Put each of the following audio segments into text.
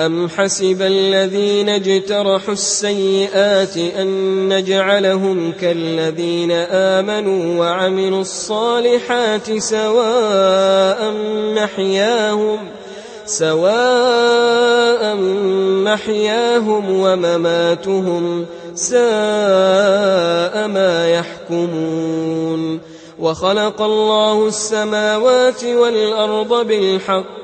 أم حسب الذين اجترحوا السيئات أن نجعلهم كالذين آمنوا وعملوا الصالحات سواء محياهم سواء محياهم ومماتهم ساء ما يحكمون وخلق الله السماوات والأرض بالحق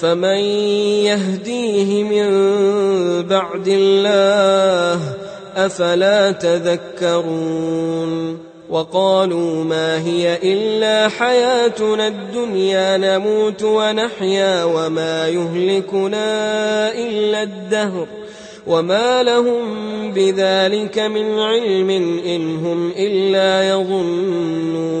فمن يهديه من بعد الله أفلا تذكرون وقالوا ما هي إلا حياتنا الدنيا نموت ونحيا وما يهلكنا إلا الدهر وما لهم بذلك من علم إن هم إلا يظنون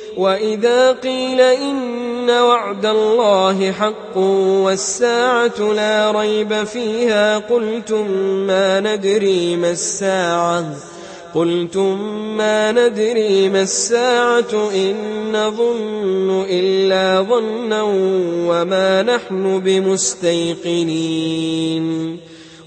واذا قيل ان وعد الله حق والساعة لا ريب فيها قلتم ما ندري ما الساعة قلتم ما ندري ما الساعة إن نظن إلا ظنا وما نحن بمستيقنين